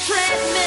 treadmill.